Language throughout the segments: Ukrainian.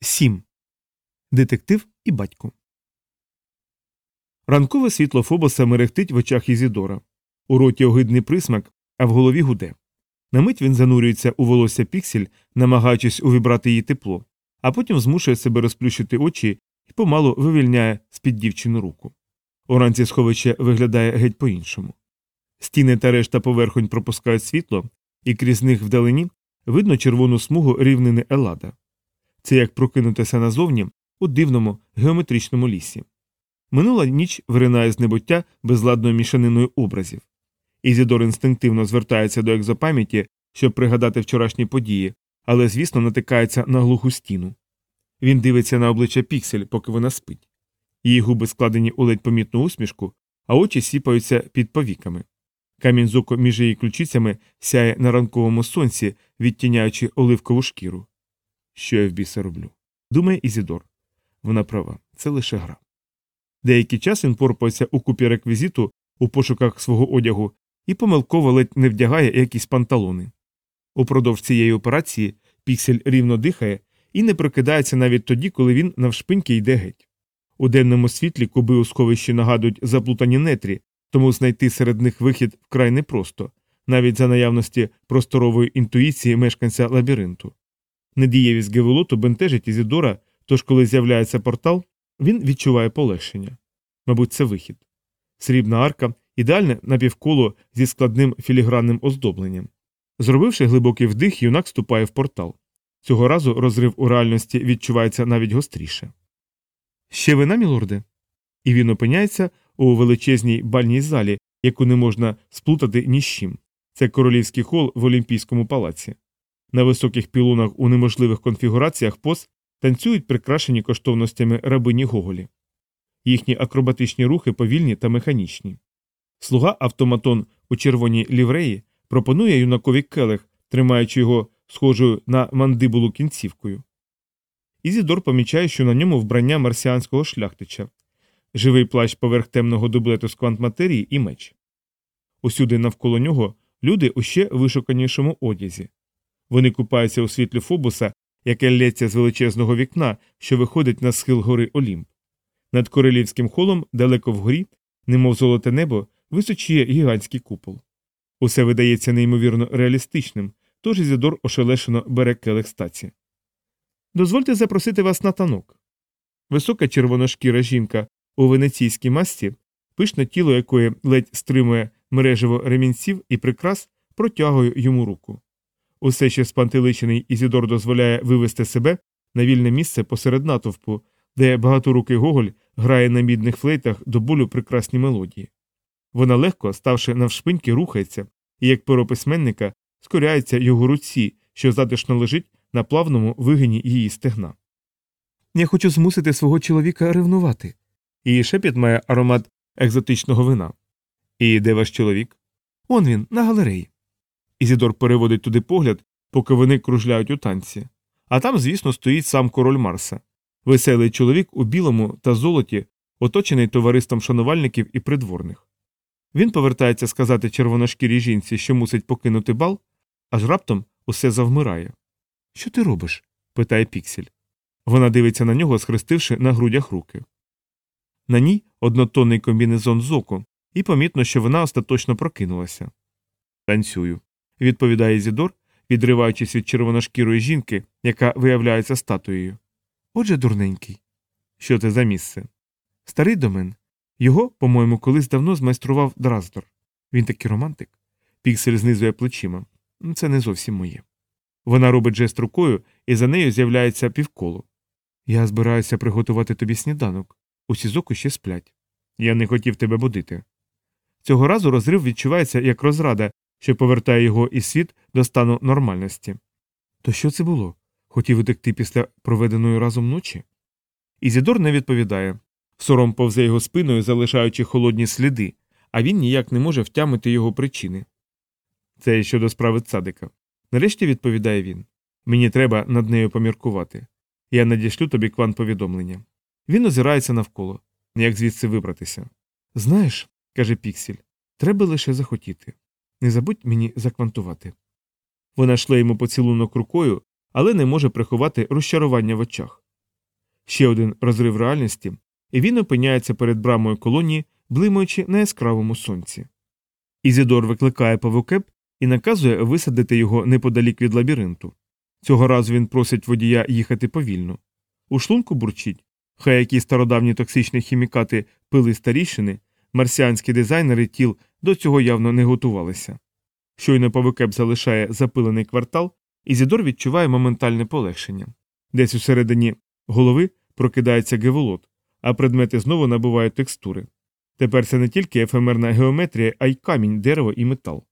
7. Детектив і батько. Ранкове світло Фобоса мерехтить в очах Ізідора. У роті огидний присмак, а в голові гуде. На мить він занурюється у волосся піксель, намагаючись увібрати її тепло, а потім змушує себе розплющити очі і помалу вивільняє з під дівчину руку. Уранці сховище виглядає геть по іншому. Стіни та решта поверхонь пропускають світло, і крізь них вдалині видно червону смугу рівнини Елада. Це як прокинутися назовні у дивному геометричному лісі. Минула ніч виринає з небуття безладною мішаниною образів. Ізідор інстинктивно звертається до екзопам'яті, щоб пригадати вчорашні події, але, звісно, натикається на глуху стіну. Він дивиться на обличчя Піксель, поки вона спить. Її губи складені у ледь помітну усмішку, а очі сіпаються під повіками. Камінь з між її ключицями сяє на ранковому сонці, відтіняючи оливкову шкіру. Що я в біса роблю? Думає Ізідор. Вона права, це лише гра. Деякий час він порпається у купі реквізиту у пошуках свого одягу і помилково ледь не вдягає якісь панталони. Упродовж цієї операції піксель рівно дихає і не прокидається навіть тоді, коли він навшпиньки йде геть. У денному світлі куби у сховищі нагадують заплутані нетрі, тому знайти серед них вихід вкрай непросто, навіть за наявності просторової інтуїції мешканця лабіринту. Недієвість Геволоту бентежить Ізідора, тож коли з'являється портал, він відчуває полегшення. Мабуть, це вихід. Срібна арка ідеальне напівколо зі складним філігранним оздобленням. Зробивши глибокий вдих, юнак ступає в портал. Цього разу розрив у реальності відчувається навіть гостріше. Ще вина, мілорде? І він опиняється у величезній бальній залі, яку не можна сплутати ні з чим. Це королівський хол в Олімпійському палаці. На високих пілонах у неможливих конфігураціях поз танцюють прикрашені коштовностями рабині Гоголі. Їхні акробатичні рухи повільні та механічні. Слуга автоматон у червоній лівреї пропонує юнакові келих, тримаючи його схожою на мандибулу кінцівкою. Ізідор помічає, що на ньому вбрання марсіанського шляхтича, живий плащ поверх темного дублету з квантматерії і меч. Усюди навколо нього люди у ще вишуканішому одязі. Вони купаються у світлі фобуса, яке лється з величезного вікна, що виходить на схил гори Олімп. Над королівським холом, далеко вгорі, немов золоте небо, височіє гігантський купол. Усе видається неймовірно реалістичним, тож Ізідор ошелешено бере келих стаці. Дозвольте запросити вас на танок. Висока червоношкіра жінка у венеційській масті, пишне тіло якої ледь стримує мережево ремінців і прикрас, протягує йому руку. Усе ще спантеличений Ізідор дозволяє вивести себе на вільне місце посеред натовпу, де багаторукий Гоголь грає на мідних флейтах до болю прекрасні мелодії. Вона легко, ставши навшпиньки, рухається і, як перо письменника, скоряється його руці, що затишно лежить на плавному вигині її стегна. Я хочу змусити свого чоловіка ревнувати. Її шепіт має аромат екзотичного вина. І де ваш чоловік? Он він, на галереї. Ізідор переводить туди погляд, поки вони кружляють у танці. А там, звісно, стоїть сам король Марса, веселий чоловік у білому та золоті, оточений товариством шанувальників і придворних. Він повертається сказати червоношкірій жінці, що мусить покинути бал, аж раптом усе завмирає. Що ти робиш? питає Піксель. Вона дивиться на нього, схрестивши на грудях руки. На ній однотонний комбінезон з оку, і помітно, що вона остаточно прокинулася. Танцюю, відповідає Зідор, відриваючись від червоношкірої жінки, яка виявляється статуєю. Отже, дурненький. Що це за місце? Старий домен. Його, по-моєму, колись давно змайстрував Драздор. Він такий романтик. Піксель знизує плечима. Це не зовсім моє. Вона робить жест рукою, і за нею з'являється півколо. Я збираюся приготувати тобі сніданок. Усі зоку ще сплять. Я не хотів тебе будити. Цього разу розрив відчувається як розрада, що повертає його і світ до стану нормальності. То що це було? Хотів утекти після проведеної разом ночі? Ізідор не відповідає. Сором повзе його спиною, залишаючи холодні сліди, а він ніяк не може втямити його причини. Це щодо справи цадика. Нарешті відповідає він. Мені треба над нею поміркувати. Я надішлю тобі квант-повідомлення. Він озирається навколо. Як звідси вибратися? Знаєш, каже Піксель, треба лише захотіти. Не забудь мені заквантувати. Вона шле йому поцілунок рукою, але не може приховати розчарування в очах. Ще один розрив реальності, і він опиняється перед брамою колонії, блимаючи на яскравому сонці. Ізідор викликає павукеб і наказує висадити його неподалік від лабіринту. Цього разу він просить водія їхати повільно. У шлунку бурчить, хай які стародавні токсичні хімікати пили старішини, марсіанські дизайнери тіл до цього явно не готувалися. Щойно павукеп залишає запилений квартал, Ізідор відчуває моментальне полегшення. Десь у середині голови прокидається геволот, а предмети знову набувають текстури. Тепер це не тільки ефемерна геометрія, а й камінь, дерево і метал.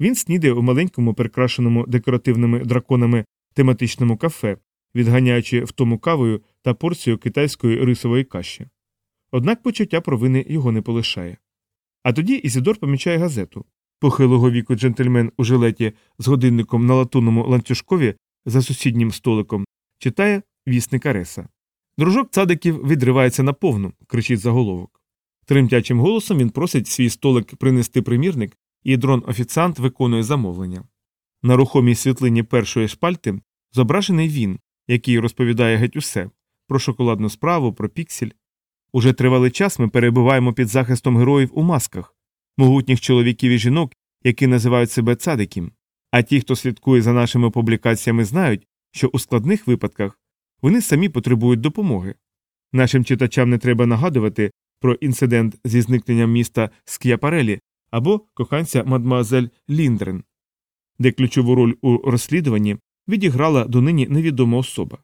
Він снідає у маленькому прикрашеному декоративними драконами тематичному кафе, відганяючи втому кавою та порцію китайської рисової каші. Однак почуття провини його не полишає. А тоді Ізідор помічає газету. Похилого віку джентльмен у жилеті з годинником на латунному ланцюжкові за сусіднім столиком читає вісника Реса. Дружок цадиків відривається наповну, кричить заголовок. Тремтячим голосом він просить свій столик принести примірник, і дрон офіціант виконує замовлення. На рухомій світлині першої шпальти зображений він, який розповідає геть усе про шоколадну справу, про піксель. Уже тривалий час ми перебуваємо під захистом героїв у масках, могутніх чоловіків і жінок, які називають себе цадикім. А ті, хто слідкує за нашими публікаціями, знають, що у складних випадках вони самі потребують допомоги. Нашим читачам не треба нагадувати про інцидент зі зникненням міста Ск'япарелі або коханця мадмуазель Ліндрен, де ключову роль у розслідуванні відіграла донині невідома особа.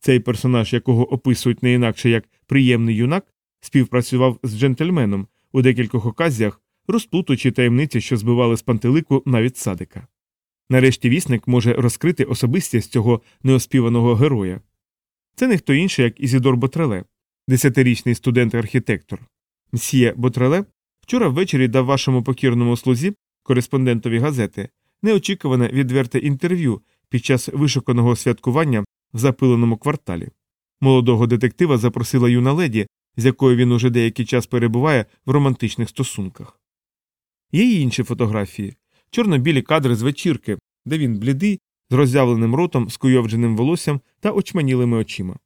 Цей персонаж, якого описують не інакше як приємний юнак, співпрацював з джентльменом у декількох оказіях, розплутуючи таємниці, що збивали з пантелику навіть садика. Нарешті вісник може розкрити особистість цього неоспіваного героя. Це не хто інший, як Ізідор Ботреле, десятирічний студент-архітектор. Мсьє Ботреле вчора ввечері дав вашому покірному слузі, кореспондентові газети, неочікуване відверте інтерв'ю під час вишуканого святкування в запиленому кварталі. Молодого детектива запросила юна леді, з якою він уже деякий час перебуває в романтичних стосунках. Є й інші фотографії чорно-білі кадри з вечірки, де він блідий, з роззявленим ротом, скуйовдженим волоссям та очманілими очима.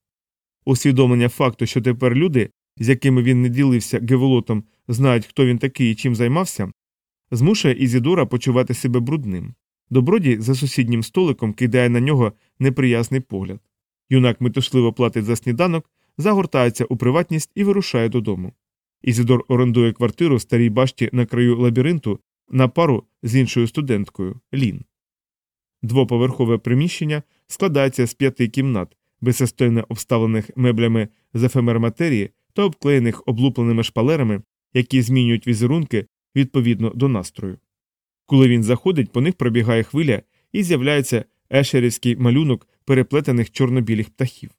Усвідомлення факту, що тепер люди, з якими він не ділився геволотом, знають, хто він такий і чим займався, змушує Ізідора почувати себе брудним. Добродій за сусіднім столиком кидає на нього неприязний погляд. Юнак метушливо платить за сніданок, загортається у приватність і вирушає додому. Ізідор орендує квартиру в старій башті на краю лабіринту на пару з іншою студенткою Лін. Двоповерхове приміщення складається з п'яти кімнат, безсистойно обставлених меблями з ефемер-матерії та обклеєних облупленими шпалерами, які змінюють візерунки відповідно до настрою. Коли він заходить, по них пробігає хвиля і з'являється ешерівський малюнок переплетених чорно-білих птахів.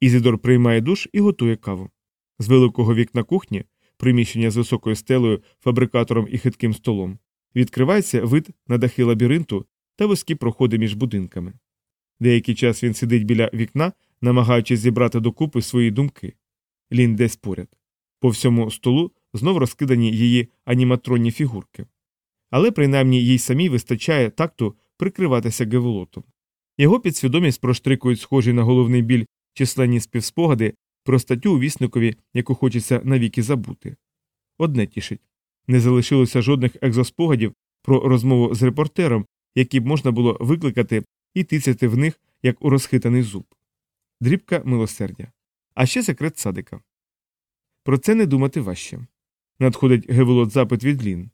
Ізідор приймає душ і готує каву. З великого вікна кухні, приміщення з високою стелею, фабрикатором і хитким столом, відкривається вид на дахи лабіринту та вузькі проходи між будинками. Деякий час він сидить біля вікна, намагаючись зібрати докупи свої думки. Лін десь поряд. По всьому столу знов розкидані її аніматронні фігурки. Але принаймні їй самій вистачає такту прикриватися геволотом. Його підсвідомість проштрикують схожі на головний біль численні співспогади про статтю у вісникові, яку хочеться навіки забути. Одне тішить не залишилося жодних екзоспогадів про розмову з репортером, які б можна було викликати і тицяти в них, як у розхитаний зуб. Дрібка милосердя. А ще секрет садика. Про це не думати важче. Надходить геволот запит від Лін.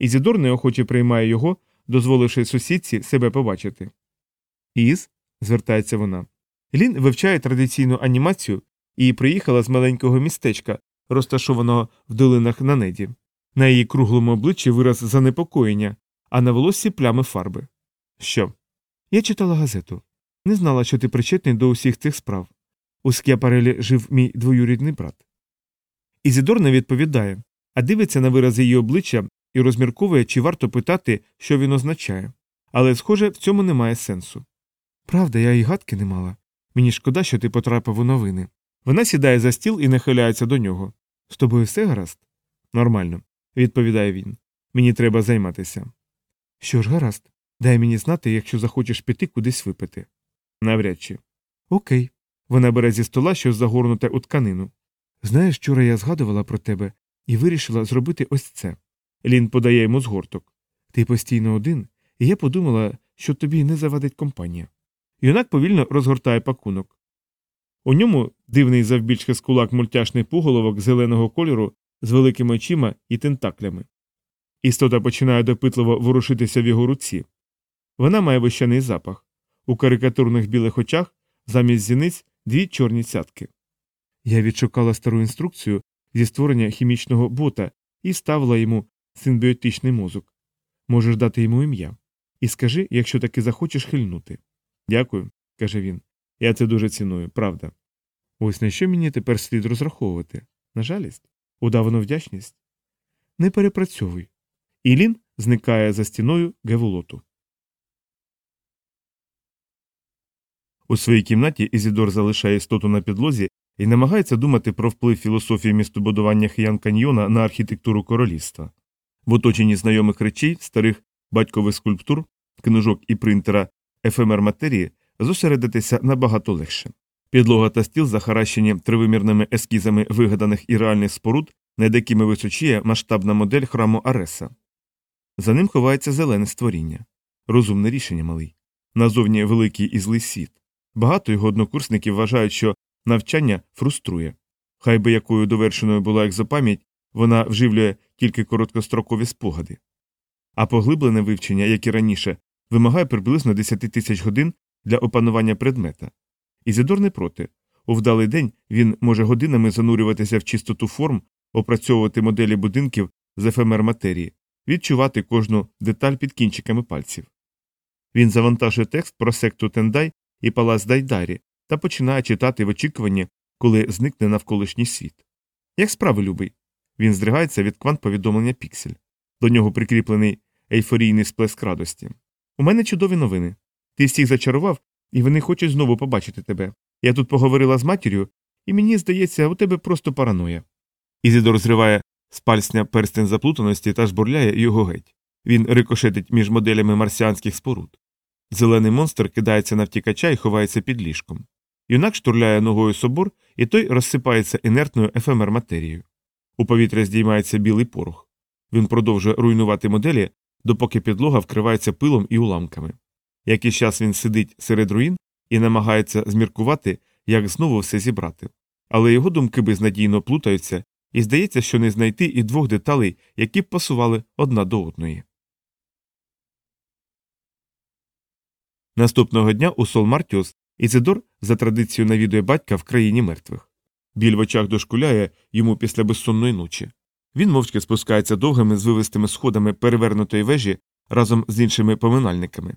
Ізідор неохоче приймає його, дозволивши сусідці себе побачити. Із, звертається вона. Лін вивчає традиційну анімацію і приїхала з маленького містечка, розташованого в долинах на неді. На її круглому обличчі вираз занепокоєння, а на волоссі плями фарби. Що? Я читала газету. Не знала, що ти причетний до усіх цих справ. У Скіапарелі жив мій двоюрідний брат. Ізідор не відповідає, а дивиться на вирази її обличчя і розмірковує, чи варто питати, що він означає. Але, схоже, в цьому немає сенсу. Правда, я і гадки не мала. Мені шкода, що ти потрапив у новини. Вона сідає за стіл і нахиляється до нього. З тобою все гаразд? Нормально, відповідає він. Мені треба займатися. Що ж, гаразд, дай мені знати, якщо захочеш піти кудись випити. Навряд чи. Окей. Вона бере зі стола щось загорнуте у тканину. Знаєш, вчора я згадувала про тебе і вирішила зробити ось це. Лін подає йому згорток. Ти постійно один, і я подумала, що тобі не завадить компанія. Юнак повільно розгортає пакунок. У ньому дивний завбільшки з кулак мультяшний пуголовок зеленого кольору з великими очима і тентаклями. Істота починає допитливо ворушитися в його руці. Вона має вищаний запах. У карикатурних білих очах замість зіниць дві чорні цятки. Я відшукала стару інструкцію зі створення хімічного бота і ставила йому симбіотичний мозок. Можеш дати йому ім'я. І скажи, якщо таки захочеш хильнути. Дякую, каже він. Я це дуже ціную, правда. Ось на що мені тепер слід розраховувати? На жалість? Удавану вдячність? Не перепрацьовуй. Ілін зникає за стіною Геволоту. У своїй кімнаті Ізідор залишає істоту на підлозі і намагається думати про вплив філософії містобудування Хіян Каньйона на архітектуру королівства. В оточенні знайомих речей, старих батькових скульптур, книжок і принтера ефемер матерії зосередитися набагато легше. Підлога та стіл захаращені тривимірними ескізами вигаданих і реальних споруд, над якими височіє масштабна модель храму Ареса. За ним ховається зелене створіння. Розумне рішення малий. Назовні великий і злий світ. Багато його однокурсників вважають, що навчання фруструє. Хай би якою довершеною була екзопам'ять, вона вживлює тільки короткострокові спогади. А поглиблене вивчення, як і раніше, вимагає приблизно 10 тисяч годин для опанування предмета. Ізідор не проти. У вдалий день він може годинами занурюватися в чистоту форм, опрацьовувати моделі будинків з ефемер матерії, відчувати кожну деталь під кінчиками пальців. Він завантажує текст про секту Тендай і палац Дайдарі та починає читати в очікуванні, коли зникне навколишній світ. Як справи любий? Він здригається від квант-повідомлення Піксель. До нього прикріплений ейфорійний сплеск радості. У мене чудові новини. Ти всіх зачарував, і вони хочуть знову побачити тебе. Я тут поговорила з матір'ю, і мені здається, у тебе просто параноя. Ізідор зриває з пальсня перстень заплутаності та жбурляє його геть. Він рикошетить між моделями марсіанських споруд. Зелений монстр кидається на втікача і ховається під ліжком. Юнак штурляє ногою собор, і той розсипається інертною ефемер матерією. У повітря здіймається білий порох. Він продовжує руйнувати моделі, допоки підлога вкривається пилом і уламками. Якийсь час він сидить серед руїн і намагається зміркувати, як знову все зібрати. Але його думки безнадійно плутаються, і здається, що не знайти і двох деталей, які б пасували одна до одної. Наступного дня у Сол Мартіус Ізидор за традицією навідує батька в країні мертвих. Біль в очах дошкуляє йому після безсонної ночі. Він мовчки спускається довгими звивистими сходами перевернутої вежі разом з іншими поминальниками.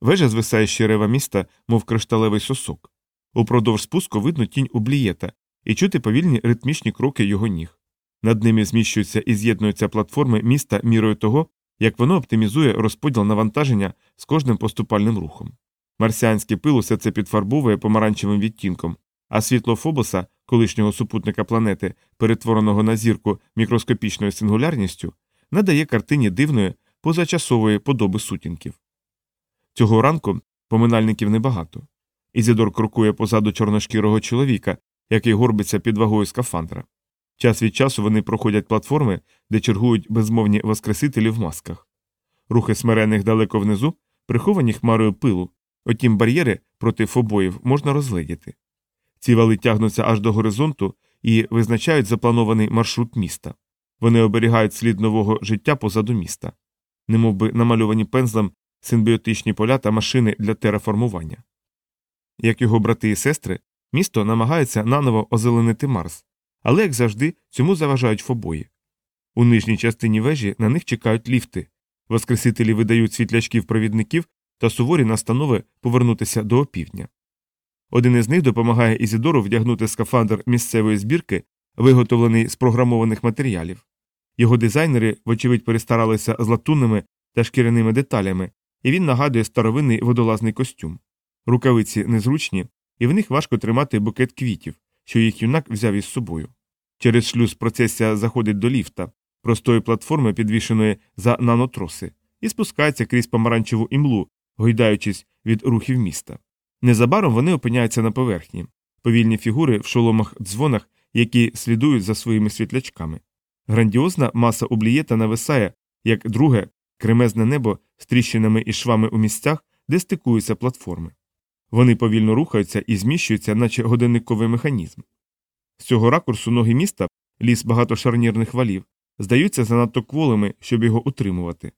Вежа звисає з черева міста, мов кришталевий сосок. Упродовж спуску видно тінь ублієта і чути повільні ритмічні кроки його ніг. Над ними зміщуються і з'єднуються платформи міста мірою того, як воно оптимізує розподіл навантаження з кожним поступальним рухом. Марсіанське пил усе це підфарбовує помаранчевим відтінком, а світло Фобоса, колишнього супутника планети, перетвореного на зірку мікроскопічною сингулярністю, надає картині дивної позачасової подоби сутінків. Цього ранку поминальників небагато. Ізідор крокує позаду чорношкірого чоловіка, який горбиться під вагою скафандра. Час від часу вони проходять платформи, де чергують безмовні воскресителі в масках. Рухи смирених далеко внизу, приховані хмарою пилу, Отім бар'єри проти фобоїв можна розгледіти. Ці вали тягнуться аж до горизонту і визначають запланований маршрут міста. Вони оберігають слід нового життя позаду міста, немовби намальовані пензлем симбіотичні поля та машини для тераформування. Як його брати і сестри, місто намагається наново озеленити Марс, але, як завжди, цьому заважають фобої. У нижній частині вежі на них чекають ліфти, воскресителі видають світлячків провідників та суворі настанови повернутися до опівдня. Один із них допомагає Ізідору вдягнути скафандр місцевої збірки, виготовлений з програмованих матеріалів. Його дизайнери, вочевидь, перестаралися з латунними та шкіряними деталями, і він нагадує старовинний водолазний костюм. Рукавиці незручні, і в них важко тримати букет квітів, що їх юнак взяв із собою. Через шлюз процесія заходить до ліфта, простої платформи, підвішеної за нанотроси, і спускається крізь помаранчеву імлу, гойдаючись від рухів міста. Незабаром вони опиняються на поверхні. повільні фігури в шоломах дзвонах, які слідують за своїми світлячками. Грандіозна маса облієта нависає, як друге кремезне небо з тріщинами і швами у місцях, де стикуються платформи. Вони повільно рухаються і зміщуються, наче годинниковий механізм. З цього ракурсу ноги міста, ліс багатошарнірних валів, здаються занадто кволими, щоб його утримувати.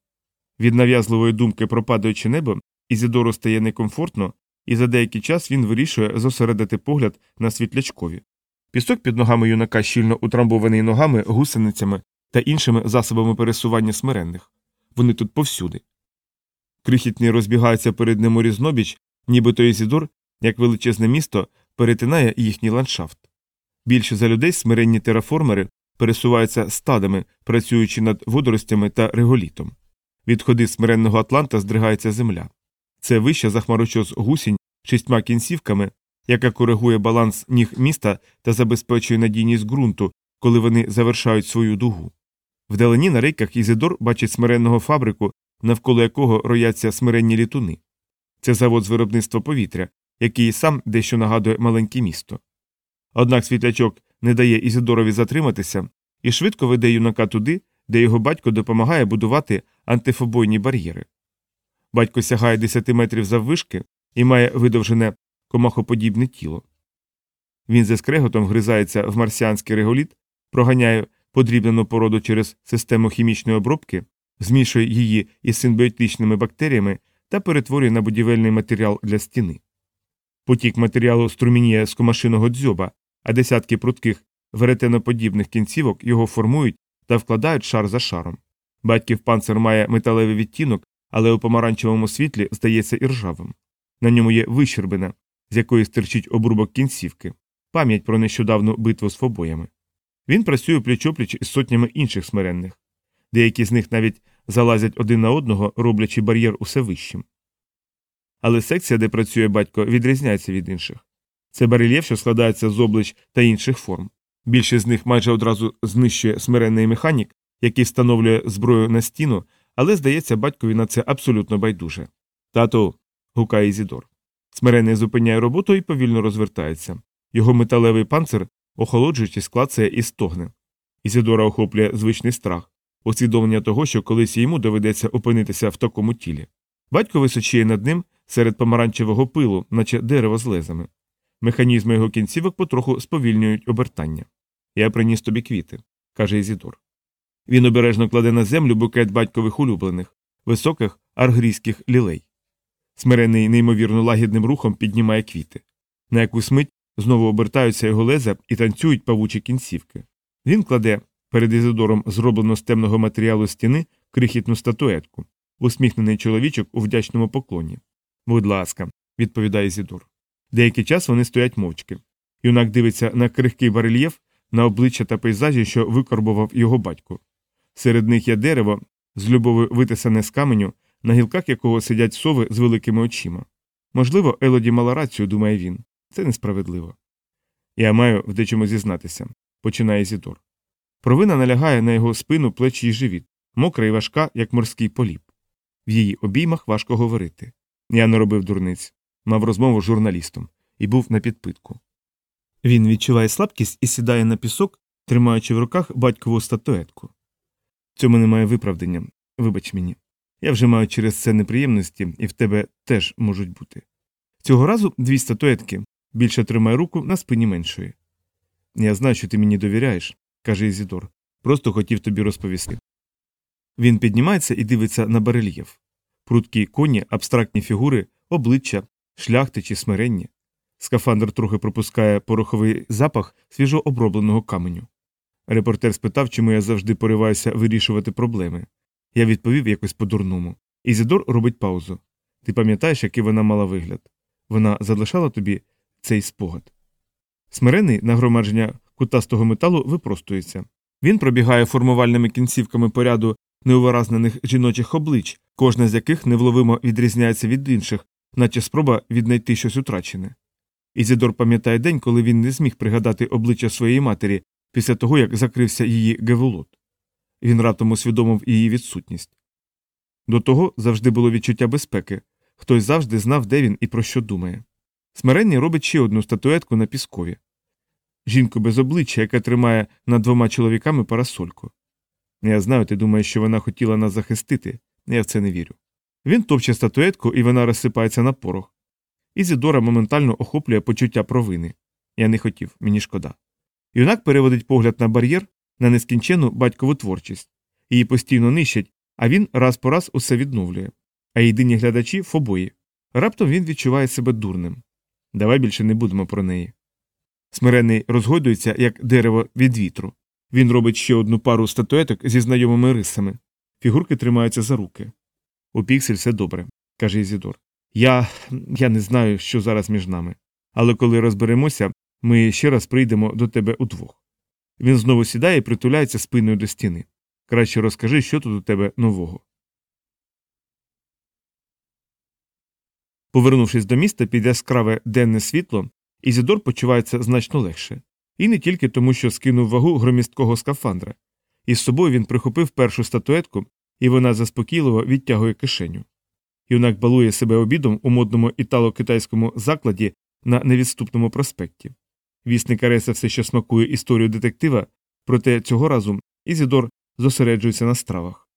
Від нав'язливої думки про падаюче небо Ізідору стає некомфортно, і за деякий час він вирішує зосередити погляд на світлячкові. Пісок під ногами юнака щільно утрамбований ногами, гусеницями та іншими засобами пересування смиренних. Вони тут повсюди. Крихітний розбігається перед ним різнобіч, нібито Ізідор, як величезне місто, перетинає їхній ландшафт. Більше за людей смиренні тераформери пересуваються стадами, працюючи над водоростями та реголітом. Від ходи смиренного Атланта здригається земля. Це вища за хмарочос гусінь шістьма кінцівками, яка коригує баланс ніг міста та забезпечує надійність ґрунту, коли вони завершають свою дугу. Вдалині на рейках Ізидор бачить смиренного фабрику, навколо якого рояться смиренні літуни. Це завод з виробництва повітря, який сам дещо нагадує маленьке місто. Однак світлячок не дає Ізидорові затриматися і швидко веде юнака туди, де його батько допомагає будувати антифобойні бар'єри. Батько сягає 10 метрів заввишки і має видовжене комахоподібне тіло. Він зі скреготом вгризається в марсіанський реголіт, проганяє подрібнену породу через систему хімічної обробки, змішує її із симбіотичними бактеріями та перетворює на будівельний матеріал для стіни. Потік матеріалу струмініє з комашиного дзьоба, а десятки прутких веретеноподібних кінцівок його формують та вкладають шар за шаром. Батьків панцир має металевий відтінок, але у помаранчевому світлі здається іржавим. На ньому є вищербина, з якої стирчить обрубок кінцівки, пам'ять про нещодавну битву з фобоями. Він працює пліч-опліч із сотнями інших смиренних. Деякі з них навіть залазять один на одного, роблячи бар'єр усе вищим. Але секція, де працює батько, відрізняється від інших. Це барельєф, що складається з облич та інших форм. Більшість з них майже одразу знищує смиренний механік, який встановлює зброю на стіну, але, здається, батькові на це абсолютно байдуже. Тато. гукає Ізідор. Смиренний зупиняє роботу і повільно розвертається. Його металевий панцир, охолоджуючись, клацає і стогне. Ізідора охоплює звичний страх, усвідомлення того, що колись йому доведеться опинитися в такому тілі. Батько височіє над ним серед помаранчевого пилу, наче дерево з лезами. Механізми його кінцівок потроху сповільнюють обертання. Я приніс тобі квіти, каже Ізідор. Він обережно кладе на землю букет батькових улюблених, високих аргрійських лілей. Смирений неймовірно лагідним рухом піднімає квіти. На якусь мить знову обертаються його леза і танцюють павучі кінцівки. Він кладе перед Ізидором зроблену з темного матеріалу стіни крихітну статуетку, усміхнений чоловічок у вдячному поклоні. Будь ласка, відповідає Ізідор. Деякий час вони стоять мовчки. Юнак дивиться на крихкий барельєф, на обличчя та пейзажі, що викорбував його батько. Серед них є дерево, з любов'ю витисане з каменю, на гілках якого сидять сови з великими очима. Можливо, Елоді мала рацію, думає він. Це несправедливо. Я маю в дечому зізнатися, починає Зідор. Провина налягає на його спину, плечі й живіт, мокра і важка, як морський поліп. В її обіймах важко говорити. Я не робив дурниць, мав розмову з журналістом і був на підпитку. Він відчуває слабкість і сідає на пісок, тримаючи в руках батькову статуетку. Цьому немає виправдання, вибач мені. Я вже маю через це неприємності, і в тебе теж можуть бути. Цього разу дві статуетки більше тримає руку на спині меншої. Я знаю, що ти мені довіряєш, каже Ізідор. Просто хотів тобі розповісти. Він піднімається і дивиться на барельєф. Прудкі коні, абстрактні фігури, обличчя, шляхти чи смиренні. Скафандр трохи пропускає пороховий запах свіжо обробленого каменю. Репортер спитав, чому я завжди пориваюся вирішувати проблеми. Я відповів якось по-дурному. Ізідор робить паузу. Ти пам'ятаєш, який вона мала вигляд? Вона залишала тобі цей спогад. Смирений нагромадження кутастого металу випростується. Він пробігає формувальними кінцівками по ряду неуваразнених жіночих облич, кожна з яких невловимо відрізняється від інших, наче спроба віднайти щось утрачене. Ізідор пам'ятає день, коли він не зміг пригадати обличчя своєї матері після того, як закрився її геволот. Він раптом усвідомив її відсутність. До того завжди було відчуття безпеки хтось завжди знав, де він і про що думає. Смиренний робить ще одну статуетку на піскові. Жінку без обличчя, яка тримає над двома чоловіками парасольку. Я знаю, ти думаєш, що вона хотіла нас захистити, я в це не вірю. Він топче статуетку, і вона розсипається на порох. Ізідора моментально охоплює почуття провини. Я не хотів, мені шкода. Юнак переводить погляд на бар'єр на нескінчену батькову творчість. Її постійно нищать, а він раз по раз усе відновлює. А єдині глядачі фобої. Раптом він відчуває себе дурним. Давай більше не будемо про неї. Смирений розгойдується, як дерево від вітру. Він робить ще одну пару статуеток зі знайомими рисами. Фігурки тримаються за руки. У піксель все добре, каже Ізідор. Я я не знаю, що зараз між нами. Але коли розберемося, ми ще раз прийдемо до тебе удвох. Він знову сідає і притуляється спиною до стіни. Краще розкажи, що тут у тебе нового. Повернувшись до міста під яскраве денне світло, Ізідор почувається значно легше. І не тільки тому, що скинув вагу громісткого скафандра. Із собою він прихопив першу статуетку, і вона заспокійливо відтягує кишеню. Юнак балує себе обідом у модному італо-китайському закладі на невідступному проспекті. Вісник Ареса все ще смакує історію детектива, проте цього разу Ізідор зосереджується на стравах.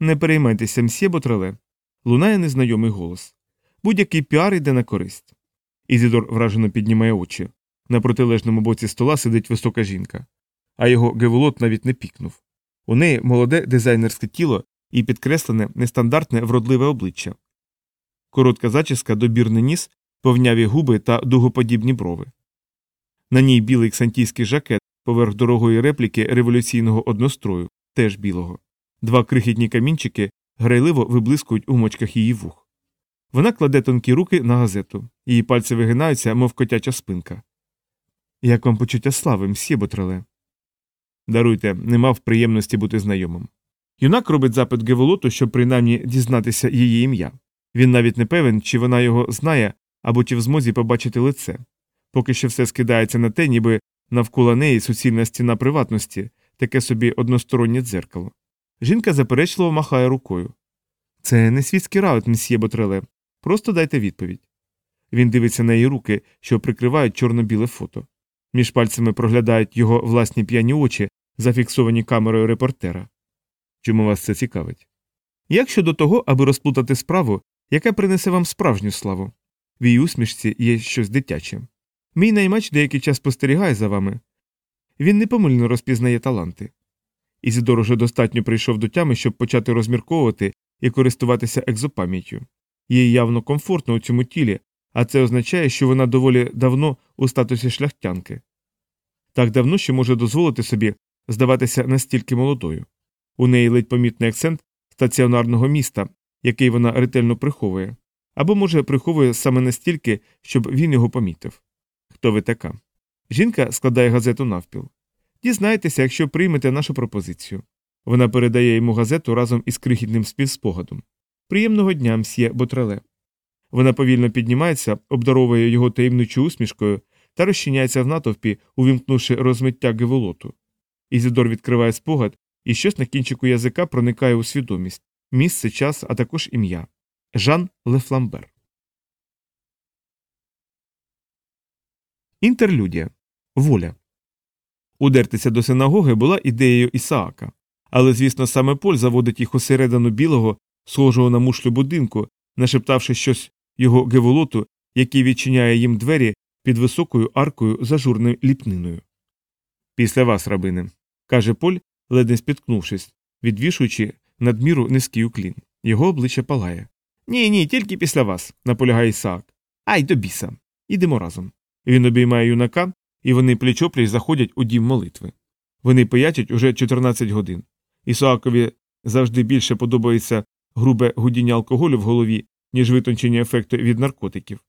Не переймайтеся, мсьє Ботреле. Лунає незнайомий голос. Будь-який піар йде на користь. Ізідор вражено піднімає очі. На протилежному боці стола сидить висока жінка, а його геволот навіть не пікнув. У неї молоде дизайнерське тіло і підкреслене нестандартне вродливе обличчя. Коротка зачіска, добірний ніс, повняві губи та дугоподібні брови. На ній білий ксантійський жакет поверх дорогої репліки революційного однострою, теж білого. Два крихітні камінчики грайливо виблискують у мочках її вух. Вона кладе тонкі руки на газету, її пальці вигинаються, мов котяча спинка. Як вам почуття слави, мсьє Ботреле? Даруйте, не мав приємності бути знайомим. Юнак робить запит Геволоту, щоб принаймні дізнатися її ім'я. Він навіть не певен, чи вона його знає або чи в змозі побачити лице. Поки що все скидається на те, ніби навколо неї суцільна стіна приватності, таке собі одностороннє дзеркало. Жінка заперечливо махає рукою. Це не світський раут, мсьє Ботреле. Просто дайте відповідь. Він дивиться на її руки, що прикривають чорно-біле фото. Між пальцями проглядають його власні п'яні очі, зафіксовані камерою репортера. Чому вас це цікавить? Як щодо того, аби розплутати справу, яка принесе вам справжню славу? В її усмішці є щось дитяче. Мій наймач деякий час спостерігає за вами. Він непомильно розпізнає таланти. Ізідор уже достатньо прийшов до тями, щоб почати розмірковувати і користуватися екзопам'яттю. Їй явно комфортно у цьому тілі, а це означає, що вона доволі давно у статусі шляхтянки. Так давно, що може дозволити собі здаватися настільки молодою. У неї ледь помітний акцент стаціонарного міста, який вона ретельно приховує, або, може, приховує саме настільки, щоб він його помітив. Хто ви така? Жінка складає газету навпіл. Дізнайтеся, якщо приймете нашу пропозицію. Вона передає йому газету разом із крихітним співспогадом. Приємного дня, мсьє Ботреле. Вона повільно піднімається, обдаровує його таємничою усмішкою та розчиняється в натовпі, увімкнувши розмиття геволоту. Ізідор відкриває спогад, і щось на кінчику язика проникає у свідомість місце, час, а також ім'я Жан Лефламбер. Інтерлюдія Воля. Удертися до синагоги була ідеєю Ісаака. Але, звісно, саме Поль заводить їх усередину білого, схожого на мушлю будинку, нашептавши щось його геволоту, який відчиняє їм двері під високою аркою за журною ліпниною. Після вас, рабине, каже Поль, ледь спіткнувшись, відвішуючи надміру низький уклін. Його обличчя палає. Ні, ні, тільки після вас, наполягає Ісаак. Ай до біса. Ідемо разом. Він обіймає юнака, і вони пліч опліч заходять у дім молитви. Вони пиячать уже 14 годин. Ісаакові завжди більше подобається грубе гудіння алкоголю в голові, ніж витончені ефекти від наркотиків.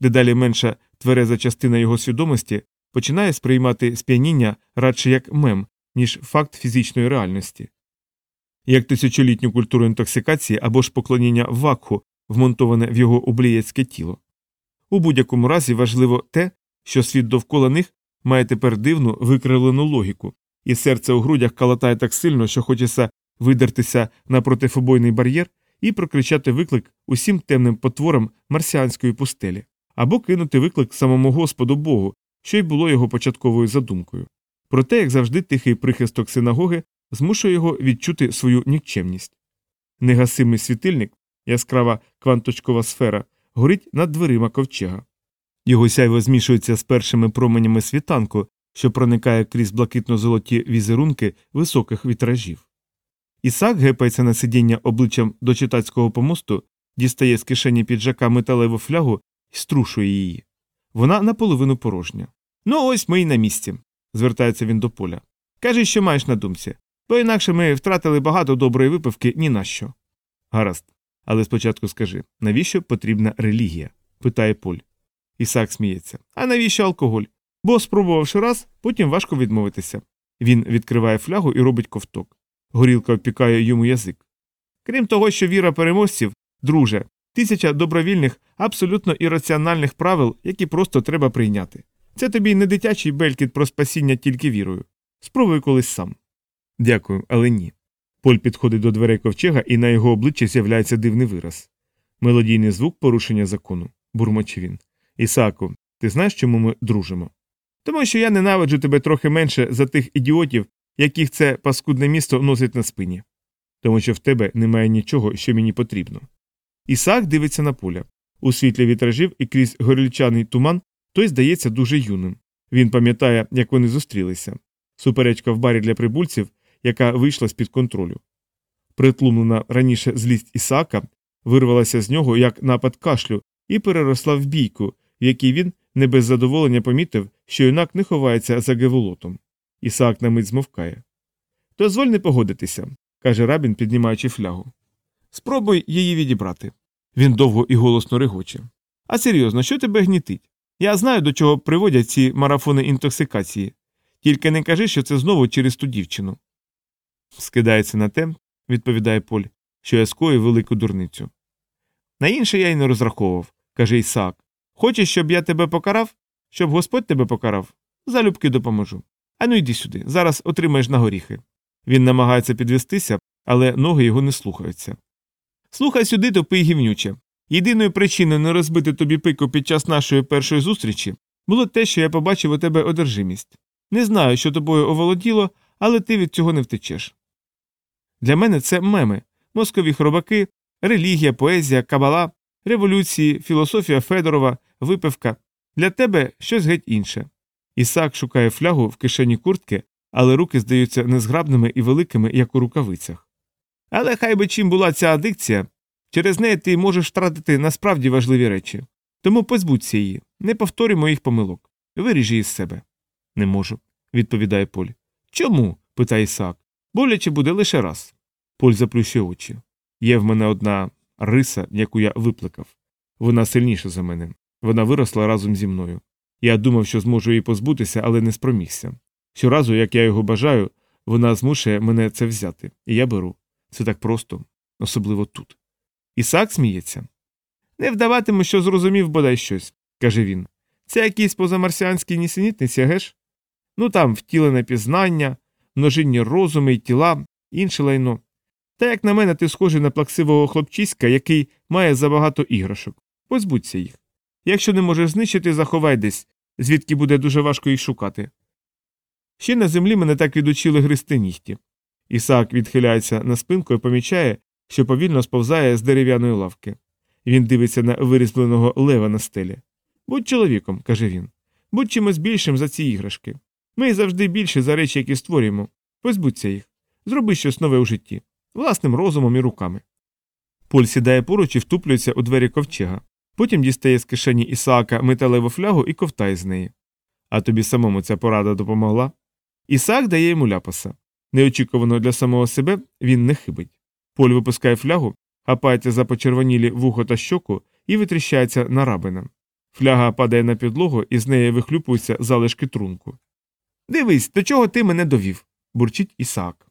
Дедалі менша твереза частина його свідомості починає сприймати сп'яніння радше як мем, ніж факт фізичної реальності, як тисячолітню культуру інтоксикації або ж поклоніння вакху, вмонтоване в його облієцьке тіло. У будь-якому разі важливо те, що світ довкола них має тепер дивну викривлену логіку, і серце у грудях калатає так сильно, що хочеться видертися на протифобойний бар'єр і прокричати виклик усім темним потворам марсіанської пустелі. або кинути виклик самому Господу Богу, що й було його початковою задумкою. Проте, як завжди, тихий прихисток синагоги змушує його відчути свою нікчемність. Негасимий світильник, яскрава кванточкова сфера, горить над дверима ковчега. Його сяйво змішується з першими променями світанку, що проникає крізь блакитно-золоті візерунки високих вітражів. Ісак гепається на сидіння обличчям до читацького помосту, дістає з кишені піджака металеву флягу і струшує її. Вона наполовину порожня. Ну, ось ми й на місці, звертається він до поля. Кажи, що маєш на думці, бо інакше ми втратили багато доброї випивки ні на що. Гаразд. Але спочатку скажи, навіщо потрібна релігія? питає Поль. Ісак сміється. А навіщо алкоголь? Бо, спробувавши раз, потім важко відмовитися. Він відкриває флягу і робить ковток. Горілка обпікає йому язик. Крім того, що віра переможців, друже, тисяча добровільних, абсолютно ірраціональних правил, які просто треба прийняти. Це тобі не дитячий белькіт про спасіння тільки вірою. Спробуй колись сам. Дякую, але ні. Поль підходить до дверей ковчега, і на його обличчі з'являється дивний вираз. Мелодійний звук порушення закону, бурмоче він. Ісаку, ти знаєш, чому ми дружимо? Тому що я ненавиджу тебе трохи менше за тих ідіотів, яких це паскудне місто носить на спині. Тому що в тебе немає нічого, що мені потрібно. Ісаак дивиться на поля. У світлі вітражів і крізь горільчаний туман той здається дуже юним. Він пам'ятає, як вони зустрілися. Суперечка в барі для прибульців, яка вийшла з під контролю. Притлумлена раніше злість Ісаака вирвалася з нього як напад кашлю і переросла в бійку, в якій він не без задоволення помітив, що юнак не ховається за геволотом. Ісаак на мить змовкає. Дозволь не погодитися, каже рабін, піднімаючи флягу. Спробуй її відібрати. Він довго і голосно регоче. А серйозно, що тебе гнітить? Я знаю, до чого приводять ці марафони інтоксикації. Тільки не кажи, що це знову через ту дівчину. Скидається на те, відповідає Поль, що я скою велику дурницю. На інше я й не розраховував, каже Ісаак. Хочеш, щоб я тебе покарав? Щоб Господь тебе покарав? Залюбки допоможу. Ану йди сюди, зараз отримаєш на горіхи. Він намагається підвестися, але ноги його не слухаються. Слухай сюди, топий гівнюче. Єдиною причиною не розбити тобі пику під час нашої першої зустрічі було те, що я побачив у тебе одержимість. Не знаю, що тобою оволоділо, але ти від цього не втечеш. Для мене це меми, мозкові хробаки, релігія, поезія, кабала, революції, філософія Федорова, випивка. Для тебе щось геть інше. Ісак шукає флягу в кишені куртки, але руки здаються незграбними і великими, як у рукавицях. Але хай би чим була ця адикція, через неї ти можеш втратити насправді важливі речі. Тому позбудься її, не повторюй моїх помилок. Виріж її з себе. Не можу, відповідає Поль. Чому? питає Ісаак. Боляче буде лише раз. Поль заплющує очі. Є в мене одна риса, яку я виплакав. Вона сильніша за мене. Вона виросла разом зі мною. Я думав, що зможу її позбутися, але не спромігся. Щоразу, як я його бажаю, вона змушує мене це взяти, і я беру. Це так просто, особливо тут. Ісаак сміється. Не вдаватиму, що зрозумів бодай щось, каже він. Це якісь позамарсіанські нісенітниці, геш? Ну там втілене пізнання, множинні розуми й тіла, інше лайно. Та як на мене, ти схожий на плаксивого хлопчиська, який має забагато іграшок. Позбудься їх. Якщо не можеш знищити, заховай десь, звідки буде дуже важко їх шукати. Ще на землі мене так відучили гристи нігті. Ісаак відхиляється на спинку і помічає, що повільно сповзає з дерев'яної лавки. Він дивиться на вирізбленого лева на стелі. Будь чоловіком, каже він. Будь чимось більшим за ці іграшки. Ми завжди більше за речі, які створюємо. Позбудься їх. Зроби щось нове у житті, власним розумом і руками. Поль сідає поруч і втуплюється у двері ковчега. Потім дістає з кишені Ісаака металеву флягу і ковтає з неї. А тобі самому ця порада допомогла? Ісаак дає йому ляпаса. Неочікувано для самого себе він не хибить. Поль випускає флягу, хапається за почервонілі вухо та щоку і витріщається на рабина. Фляга падає на підлогу і з неї вихлюпуються залишки трунку. Дивись, до чого ти мене довів, бурчить Ісаак.